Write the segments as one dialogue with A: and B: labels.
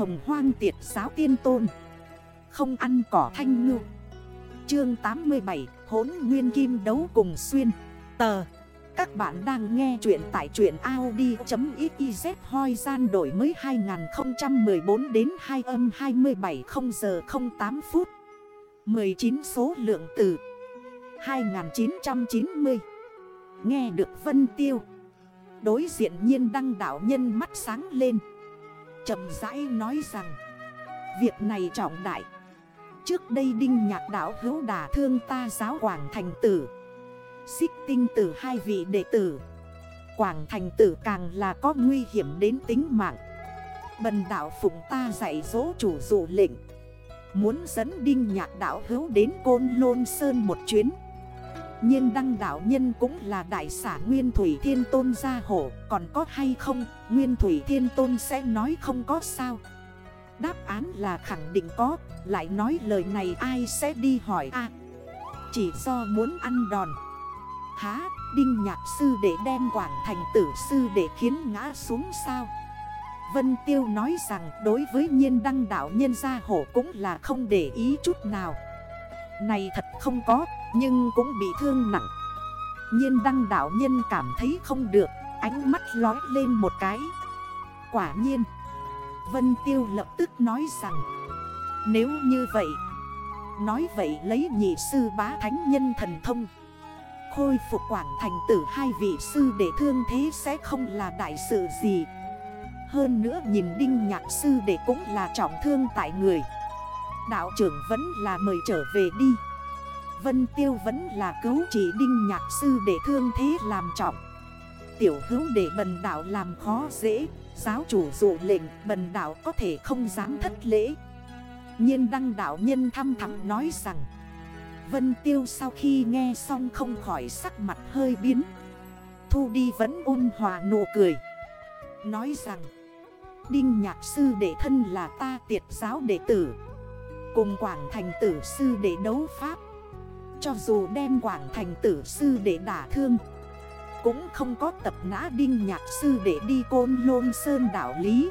A: hồng hoang tiệt giáo tiên tôn. Không ăn cỏ thanh ngư. Chương 87 hốn nguyên kim đấu cùng xuyên. Tờ. Các bạn đang nghe chuyện tại chuyện Audi.xyz hoi gian đổi mới 2014 đến 2 âm 27 0 giờ 08 phút. 19 số lượng từ 2990 Nghe được Vân Tiêu. Đối diện nhiên đăng đảo nhân mắt sáng lên chậm rãi nói rằng, Việc này trọng đại. Trước đây đinh nhạc đảo hữu đả thương ta giáo Quảng Thành Tử, Xích tinh tử hai vị đệ tử. Quảng Thành Tử càng là có nguy hiểm đến tính mạng. Bần đảo phụng ta dạy dỗ chủ dụ lệnh. Muốn dẫn đinh nhạc đảo hữu đến Côn Lôn Sơn một chuyến nhiên đăng đảo nhân cũng là đại xã Nguyên Thủy Thiên Tôn gia hổ Còn có hay không, Nguyên Thủy Thiên Tôn sẽ nói không có sao. Đáp án là khẳng định có, Lại nói lời này ai sẽ đi hỏi a? Chỉ do muốn ăn đòn. Há, Đinh nhạc sư để đem quảng thành tử sư để khiến ngã xuống sao? Vân Tiêu nói rằng đối với nhiên đăng đảo nhân gia hổ cũng là không để ý chút nào. Này thật không có nhưng cũng bị thương nặng. Nhiên đăng đảo nhân cảm thấy không được, Ánh mắt lói lên một cái. Quả nhiên, Vân Tiêu lập tức nói rằng, Nếu như vậy, Nói vậy lấy nhị sư bá thánh nhân thần thông, Khôi phục quảng thành tử hai vị sư để thương thế sẽ không là đại sự gì. Hơn nữa nhìn đinh nhạc sư để cũng là trọng thương tại người. Đạo trưởng vẫn là mời trở về đi. Vân Tiêu vẫn là cứu chỉ đinh nhạc sư để thương thế làm trọng. Tiểu hữu để bần đảo làm khó dễ, Giáo chủ dụ lệnh, bần đảo có thể không dám thất lễ. Nhiên đăng đảo nhân thăm thẳng nói rằng, Vân Tiêu sau khi nghe xong không khỏi sắc mặt hơi biến. Thu đi vẫn ôn hòa nụ cười, Nói rằng, Đinh nhạc sư đệ thân là ta tiệt giáo đệ tử, Cùng quảng thành tử sư đệ đấu pháp cho dù đem quảng thành tử sư để đả thương, Cũng không có tập nã đinh nhạc sư để đi côn lôn sơn đảo lý.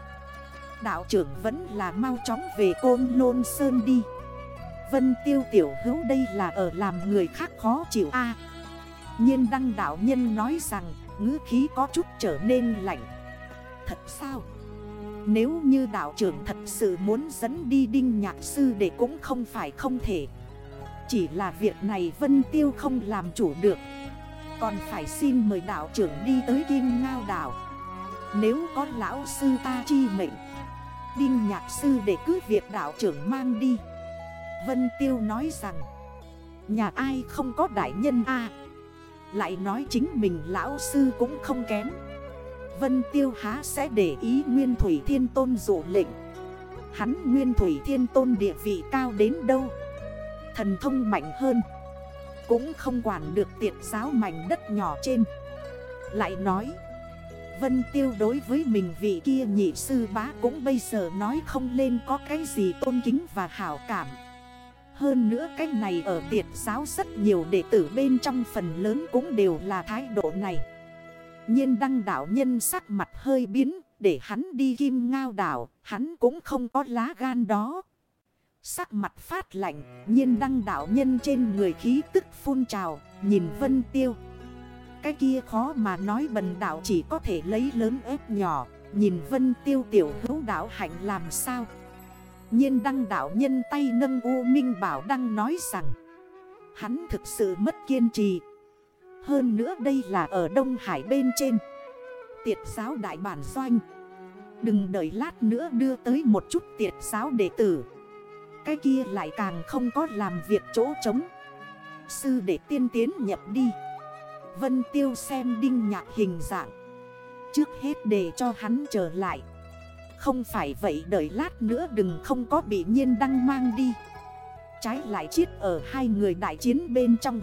A: Đạo trưởng vẫn là mau chóng về côn lôn sơn đi. Vân tiêu tiểu hữu đây là ở làm người khác khó chịu a. Nhiên đăng đạo nhân nói rằng, ngữ khí có chút trở nên lạnh. Thật sao? Nếu như đạo trưởng thật sự muốn dẫn đi đinh nhạc sư để cũng không phải không thể chỉ là việc này Vân Tiêu không làm chủ được. Còn phải xin mời đạo trưởng đi tới Kim Ngao đảo. Nếu có lão sư ta chi mệnh, Đinh nhạc sư để cứ việc đạo trưởng mang đi. Vân Tiêu nói rằng, Nhà ai không có đại nhân a? Lại nói chính mình lão sư cũng không kém. Vân Tiêu há sẽ để ý Nguyên Thủy Thiên Tôn dụ lệnh. Hắn Nguyên Thủy Thiên Tôn địa vị cao đến đâu? Thần thông mạnh hơn. Cũng không quản được tiệt giáo mảnh đất nhỏ trên. Lại nói, Vân tiêu đối với mình vị kia nhị sư bá cũng bây giờ nói không lên có cái gì tôn kính và hảo cảm. Hơn nữa cái này ở tiệt giáo rất nhiều đệ tử bên trong phần lớn cũng đều là thái độ này. Nhiên đăng đảo nhân sắc mặt hơi biến, để hắn đi kim ngao đảo, Hắn cũng không có lá gan đó. Sắc mặt phát lạnh, nhiên đăng đảo nhân trên người khí tức phun trào, nhìn Vân Tiêu. Cái kia khó mà nói bần đảo chỉ có thể lấy lớn ép nhỏ, nhìn Vân Tiêu tiểu hữu đảo hạnh làm sao. nhiên đăng đảo nhân tay nâng U Minh Bảo đăng nói rằng, hắn thực sự mất kiên trì. Hơn nữa đây là ở Đông Hải bên trên. Tiệt giáo đại bản doanh. Đừng đợi lát nữa đưa tới một chút tiệt giáo đệ tử. Cái kia lại càng không có làm việc chỗ trống. Sư để tiên tiến nhập đi. Vân tiêu xem đinh nhạc hình dạng. Trước hết để cho hắn trở lại. Không phải vậy đợi lát nữa đừng không có bị nhiên đăng mang đi. Trái lại chiết ở hai người đại chiến bên trong.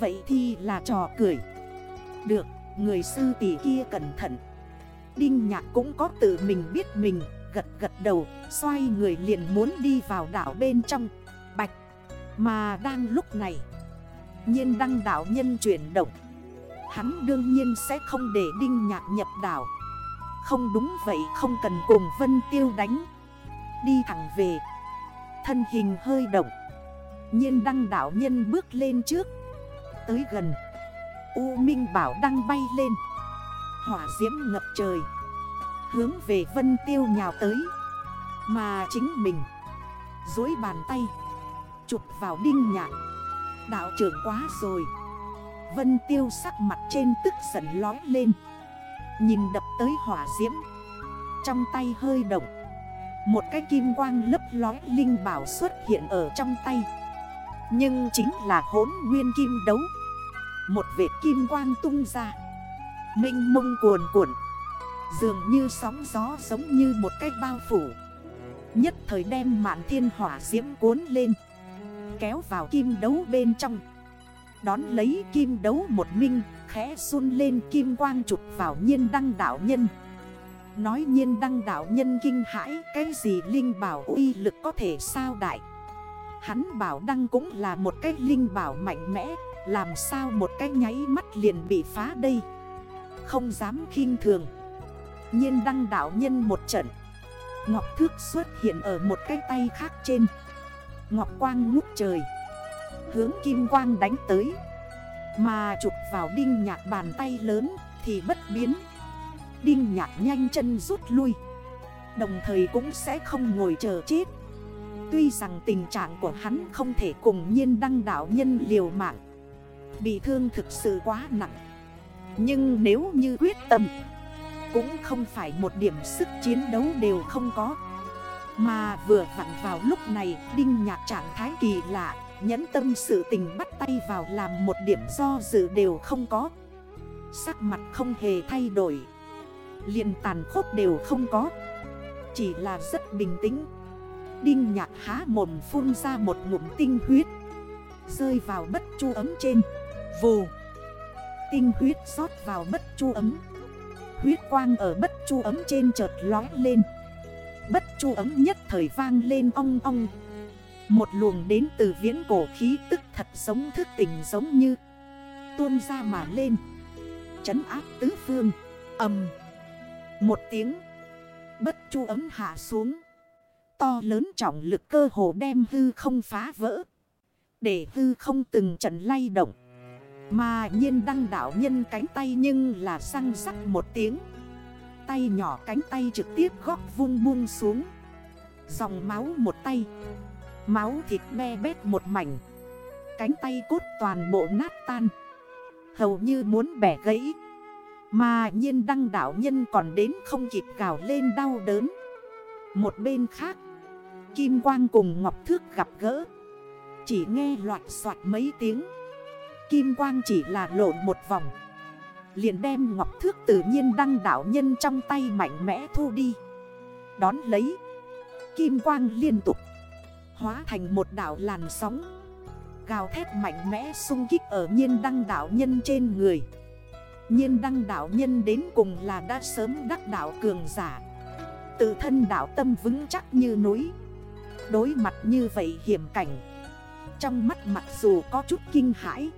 A: Vậy thì là trò cười. Được, người sư tỷ kia cẩn thận. Đinh nhạc cũng có tự mình biết mình gật gật đầu, Xoay người liền muốn đi vào đảo bên trong. Bạch, Mà đang lúc này, nhiên đăng đảo nhân chuyển động. Hắn đương nhiên sẽ không để đinh nhạc nhập đảo. Không đúng vậy, không cần cùng Vân Tiêu đánh. Đi thẳng về, Thân hình hơi động. Nhiên đăng đảo nhân bước lên trước. Tới gần, U Minh Bảo đang bay lên. Hỏa diễm ngập trời. Hướng về Vân Tiêu nhào tới. Mà chính mình Dối bàn tay, Chụp vào đinh nhạc. Đạo trưởng quá rồi. Vân Tiêu sắc mặt trên tức giận lói lên. Nhìn đập tới hỏa diễm. Trong tay hơi động. Một cái kim quang lấp lói linh bảo xuất hiện ở trong tay. Nhưng chính là hốn nguyên kim đấu. Một vệt kim quang tung ra. Minh mông cuồn cuộn. Dường như sóng gió giống như một cái bao phủ. Nhất thời đem mạn thiên hỏa diễm cuốn lên. Kéo vào kim đấu bên trong. Đón lấy kim đấu một minh, Khẽ run lên kim quang trục vào nhiên đăng đảo nhân. Nói nhiên đăng đảo nhân kinh hãi, Cái gì linh bảo uy lực có thể sao đại? Hắn bảo đăng cũng là một cái linh bảo mạnh mẽ, Làm sao một cái nháy mắt liền bị phá đây? Không dám khinh thường nhiên đăng đảo nhân một trận. Ngọc thước xuất hiện ở một cái tay khác trên. Ngọc quang ngút trời. Hướng kim quang đánh tới. Mà chụp vào đinh nhạc bàn tay lớn thì bất biến. Đinh nhạc nhanh chân rút lui. Đồng thời cũng sẽ không ngồi chờ chết. Tuy rằng tình trạng của hắn không thể cùng nhiên đăng đảo nhân liều mạng. Bị thương thực sự quá nặng. Nhưng nếu như quyết tâm cũng không phải một điểm sức chiến đấu đều không có. Mà vừa vặn vào lúc này, Đinh nhạc trạng thái kỳ lạ, Nhẫn tâm sự tình bắt tay vào làm một điểm do dự đều không có. Sắc mặt không hề thay đổi. Liền tàn khốc đều không có. Chỉ là rất bình tĩnh. Đinh nhạc há mồm phun ra một ngụm tinh huyết. Rơi vào bất chu ấm trên. Vù. Tinh huyết rót vào bất chu ấm. Huyết quang ở bất chu ấm trên chợt lói lên. Bất chu ấm nhất thời vang lên ong ong. Một luồng đến từ viễn cổ khí tức thật giống thức tình giống như Tuôn ra mà lên. Chấn áp tứ phương. Âm Một tiếng. Bất chu ấm hạ xuống. To lớn trọng lực cơ hồ đem hư không phá vỡ. Để hư không từng trận lay động mà nhiên đăng đảo nhân cánh tay nhưng là răng rắc một tiếng. Tay nhỏ cánh tay trực tiếp góc vung buông xuống. Dòng máu một tay. Máu thịt me bét một mảnh. Cánh tay cốt toàn bộ nát tan. Hầu như muốn bẻ gãy. Mà nhiên đăng đảo nhân còn đến không kịp gào lên đau đớn. Một bên khác, Kim Quang cùng Ngọc Thước gặp gỡ. Chỉ nghe loạt soạt mấy tiếng. Kim quang chỉ là lộn một vòng. Liền đem ngọc thước tự nhiên đăng đảo nhân trong tay mạnh mẽ thu đi. Đón lấy, Kim quang liên tục Hóa thành một đảo làn sóng. Gào thét mạnh mẽ xung kích ở nhiên đăng đảo nhân trên người. Nhiên đăng đảo nhân đến cùng là đã sớm đắc đảo cường giả. Tự thân đảo tâm vững chắc như núi. Đối mặt như vậy hiểm cảnh. Trong mắt mặc dù có chút kinh hãi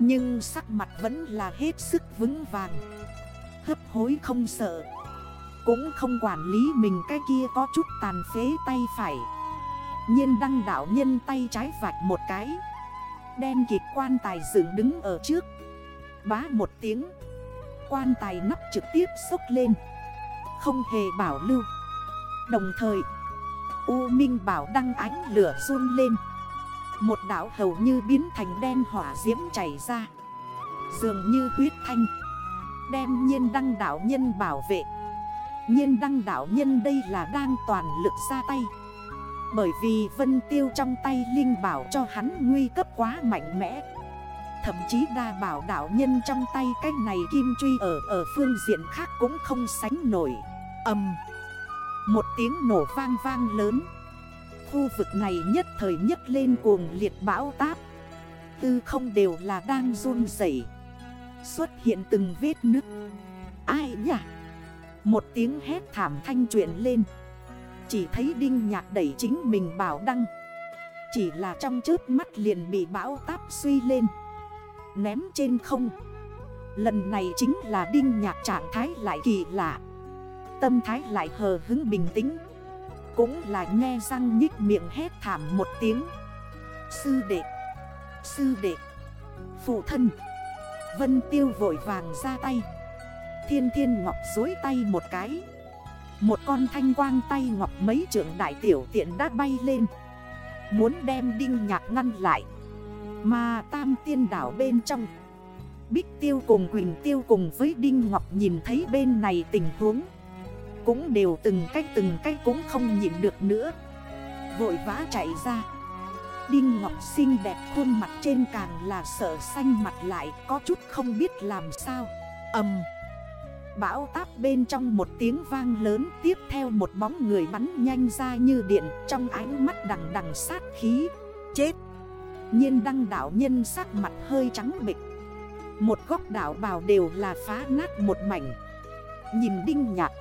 A: nhưng sắc mặt vẫn là hết sức vững vàng. Hấp hối không sợ. Cũng không quản lý mình cái kia có chút tàn phế tay phải. Nhiên đăng đảo nhân tay trái vạch một cái. Đen kịt quan tài dựng đứng ở trước. Bá một tiếng. Quan tài nắp trực tiếp sốc lên. Không hề bảo lưu. Đồng thời, U Minh bảo đăng ánh lửa run lên một đảo hầu như biến thành đen hỏa diễm chảy ra. Dường như huyết thanh. Đem nhiên đăng đảo nhân bảo vệ. Nhiên đăng đảo nhân đây là đang toàn lực ra tay. Bởi vì vân tiêu trong tay linh bảo cho hắn nguy cấp quá mạnh mẽ. Thậm chí đa bảo đảo nhân trong tay cái này kim truy ở ở phương diện khác cũng không sánh nổi. Âm Một tiếng nổ vang vang lớn. Khu vực này nhất thời nhất lên cuồng liệt bão táp. Tư không đều là đang run rẩy. Xuất hiện từng vết nứt. Ai nhỉ? Một tiếng hét thảm thanh chuyện lên. Chỉ thấy đinh nhạc đẩy chính mình bảo đăng. Chỉ là trong trước mắt liền bị bão táp suy lên. Ném trên không. Lần này chính là đinh nhạc trạng thái lại kỳ lạ. Tâm thái lại hờ hứng bình tĩnh cũng là nghe răng nhích miệng hét thảm một tiếng. Sư đệ Sư đệ, Phụ thân. Vân tiêu vội vàng ra tay. Thiên thiên ngọc dối tay một cái. Một con thanh quang tay ngọc mấy trưởng đại tiểu tiện đã bay lên. Muốn đem đinh nhạc ngăn lại. Mà tam tiên đảo bên trong. Bích tiêu cùng Quỳnh tiêu cùng với Đinh Ngọc nhìn thấy bên này tình huống. Cũng đều từng cách từng cách cũng không nhịn được nữa. Vội vã chạy ra. Đinh Ngọc xinh đẹp khuôn mặt trên càng là sợ xanh mặt lại, Có chút không biết làm sao. Ẩm Bão táp bên trong một tiếng vang lớn, Tiếp theo một bóng người bắn nhanh ra như điện, Trong ánh mắt đằng đằng sát khí. Chết. Nhiên đăng đảo nhân sắc mặt hơi trắng bịch Một góc đảo bào đều là phá nát một mảnh. Nhìn đinh nhạt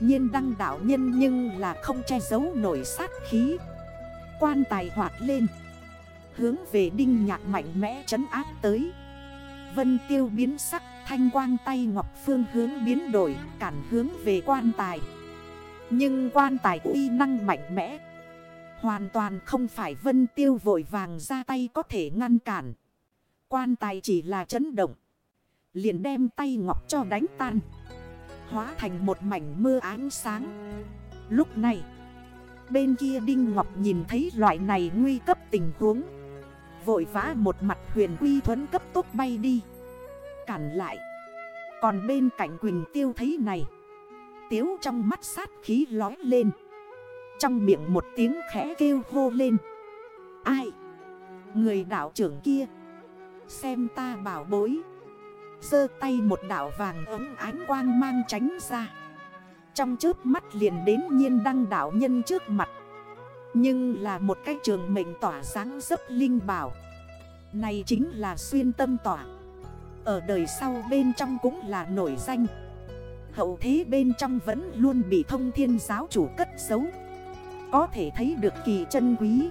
A: nhiên đăng đảo nhân nhưng là không che giấu nổi sát khí. Quan tài hoạt lên, Hướng về đinh nhạc mạnh mẽ trấn áp tới. Vân tiêu biến sắc, thanh quang tay ngọc phương hướng biến đổi, Cản hướng về quan tài. Nhưng quan tài uy năng mạnh mẽ, Hoàn toàn không phải vân tiêu vội vàng ra tay có thể ngăn cản. Quan tài chỉ là chấn động, Liền đem tay ngọc cho đánh tan. Hóa thành một mảnh mưa ánh sáng. Lúc này, Bên kia Đinh Ngọc nhìn thấy loại này nguy cấp tình huống. Vội vã một mặt huyền quy thuẫn cấp tốt bay đi. Cản lại. Còn bên cạnh Quỳnh Tiêu thấy này. Tiếu trong mắt sát khí lói lên. Trong miệng một tiếng khẽ kêu hô lên. Ai? Người đảo trưởng kia. Xem ta bảo bối. Sơ tay một đảo vàng ấm ánh quang mang tránh ra. Trong chớp mắt liền đến nhiên đăng đảo nhân trước mặt. Nhưng là một cái trường mệnh tỏa sáng dấp linh bảo. Này chính là xuyên tâm tỏa. Ở đời sau bên trong cũng là nổi danh. Hậu thế bên trong vẫn luôn bị thông thiên giáo chủ cất giấu. Có thể thấy được kỳ chân quý.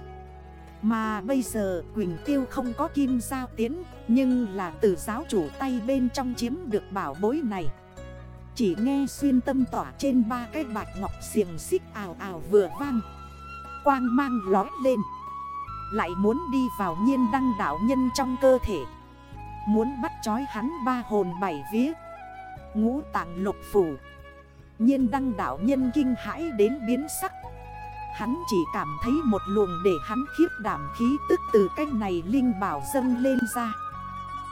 A: Mà bây giờ Quỳnh Tiêu không có kim giao tiến, Nhưng là từ giáo chủ tay bên trong chiếm được bảo bối này. Chỉ nghe xuyên tâm tỏa trên ba cái bạch ngọc xiềng xích ảo ảo vừa vang. Quang mang lói lên. Lại muốn đi vào nhiên đăng đảo nhân trong cơ thể. Muốn bắt chói hắn ba hồn bảy vía. Ngũ tạng lục phủ. Nhiên đăng đảo nhân kinh hãi đến biến sắc. Hắn chỉ cảm thấy một luồng để hắn khiếp đảm khí tức từ cách này linh bảo dâng lên ra.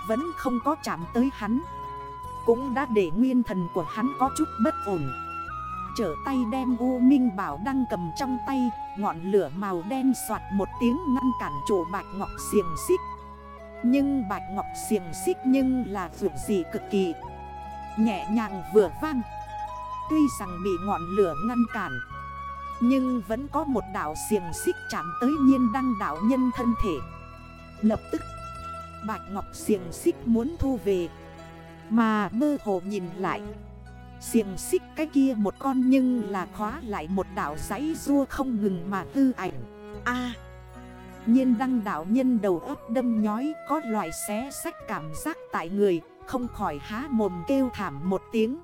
A: Vẫn không có chạm tới hắn. Cũng đã để nguyên thần của hắn có chút bất ổn. Trở tay đem U Minh Bảo đang cầm trong tay, Ngọn lửa màu đen soạt một tiếng ngăn cản chỗ bạch ngọc xiềng xích. Nhưng bạch ngọc xiềng xích nhưng là vượt gì cực kỳ. Nhẹ nhàng vừa vang. Tuy rằng bị ngọn lửa ngăn cản nhưng vẫn có một đảo xiềng xích chạm tới nhiên đăng đảo nhân thân thể. Lập tức, Bạch Ngọc xiềng xích muốn thu về. Mà mơ hồ nhìn lại, Xiềng xích cái kia một con nhưng là khóa lại một đảo giấy rua không ngừng mà tư ảnh. A! Nhiên đăng đảo nhân đầu ấp đâm nhói, Có loại xé sách cảm giác tại người, Không khỏi há mồm kêu thảm một tiếng.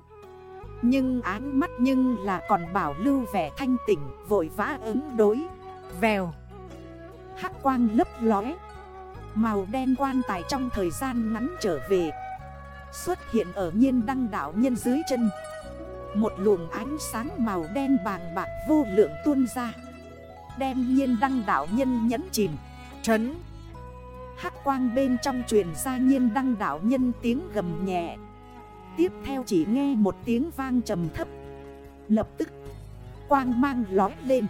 A: Nhưng áng mắt nhưng là còn bảo lưu vẻ thanh tỉnh, Vội vã ứng đối. Vèo. Hắc quang lấp lóe. Màu đen quan tài trong thời gian ngắn trở về. Xuất hiện ở nhiên đăng đảo nhân dưới chân. Một luồng ánh sáng màu đen bàng bạc vô lượng tuôn ra. Đem nhiên đăng đảo nhân nhấn chìm. Trấn. Hắc quang bên trong truyền ra nhiên đăng đảo nhân tiếng gầm nhẹ. Tiếp theo chỉ nghe một tiếng vang trầm thấp. Lập tức, Quang mang lói lên.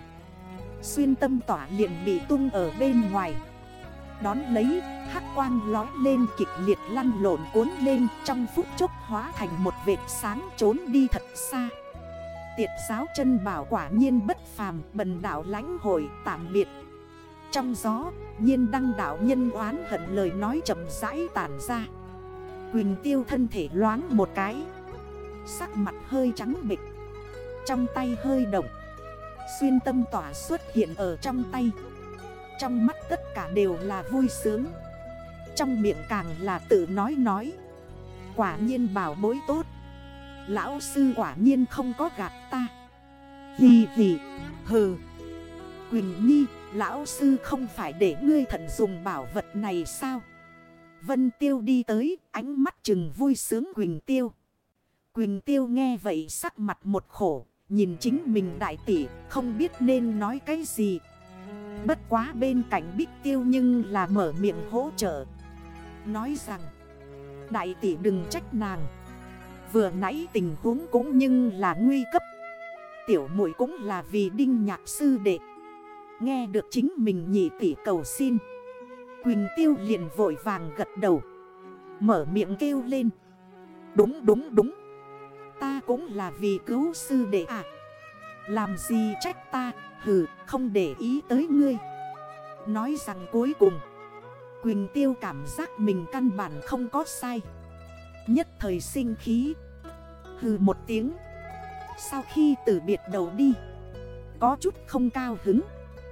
A: Xuyên tâm tỏa liền bị tung ở bên ngoài. Đón lấy, hắc quang lói lên kịch liệt lăn lộn cuốn lên Trong phút chốc hóa thành một vệt sáng trốn đi thật xa. Tiệt giáo chân bảo quả nhiên bất phàm, Bần đảo lãnh hội tạm biệt. Trong gió, nhiên đăng đảo nhân oán hận lời nói chậm rãi tản ra. Quỳnh tiêu thân thể loáng một cái. Sắc mặt hơi trắng bịch. Trong tay hơi động. Xuyên tâm tỏa xuất hiện ở trong tay. Trong mắt tất cả đều là vui sướng. Trong miệng càng là tự nói nói. Quả nhiên bảo bối tốt. Lão sư quả nhiên không có gạt ta. Hì hì. Hừ. Quỳnh Nhi, Lão sư không phải để ngươi thận dùng bảo vật này sao? Vân Tiêu đi tới, ánh mắt chừng vui sướng Quỳnh Tiêu. Quỳnh Tiêu nghe vậy sắc mặt một khổ, Nhìn chính mình đại tỷ, không biết nên nói cái gì. Bất quá bên cạnh Bích Tiêu nhưng là mở miệng hỗ trợ. Nói rằng, Đại tỷ đừng trách nàng. Vừa nãy tình huống cũng nhưng là nguy cấp. Tiểu muội cũng là vì đinh nhạc sư đệ. Nghe được chính mình nhị tỷ cầu xin Quỳnh tiêu liền vội vàng gật đầu. Mở miệng kêu lên. Đúng đúng đúng. Ta cũng là vì cứu sư đệ à Làm gì trách ta? Hừ, không để ý tới ngươi. Nói rằng cuối cùng, Quỳnh tiêu cảm giác mình căn bản không có sai. Nhất thời sinh khí. Hừ một tiếng. Sau khi từ biệt đầu đi, Có chút không cao hứng.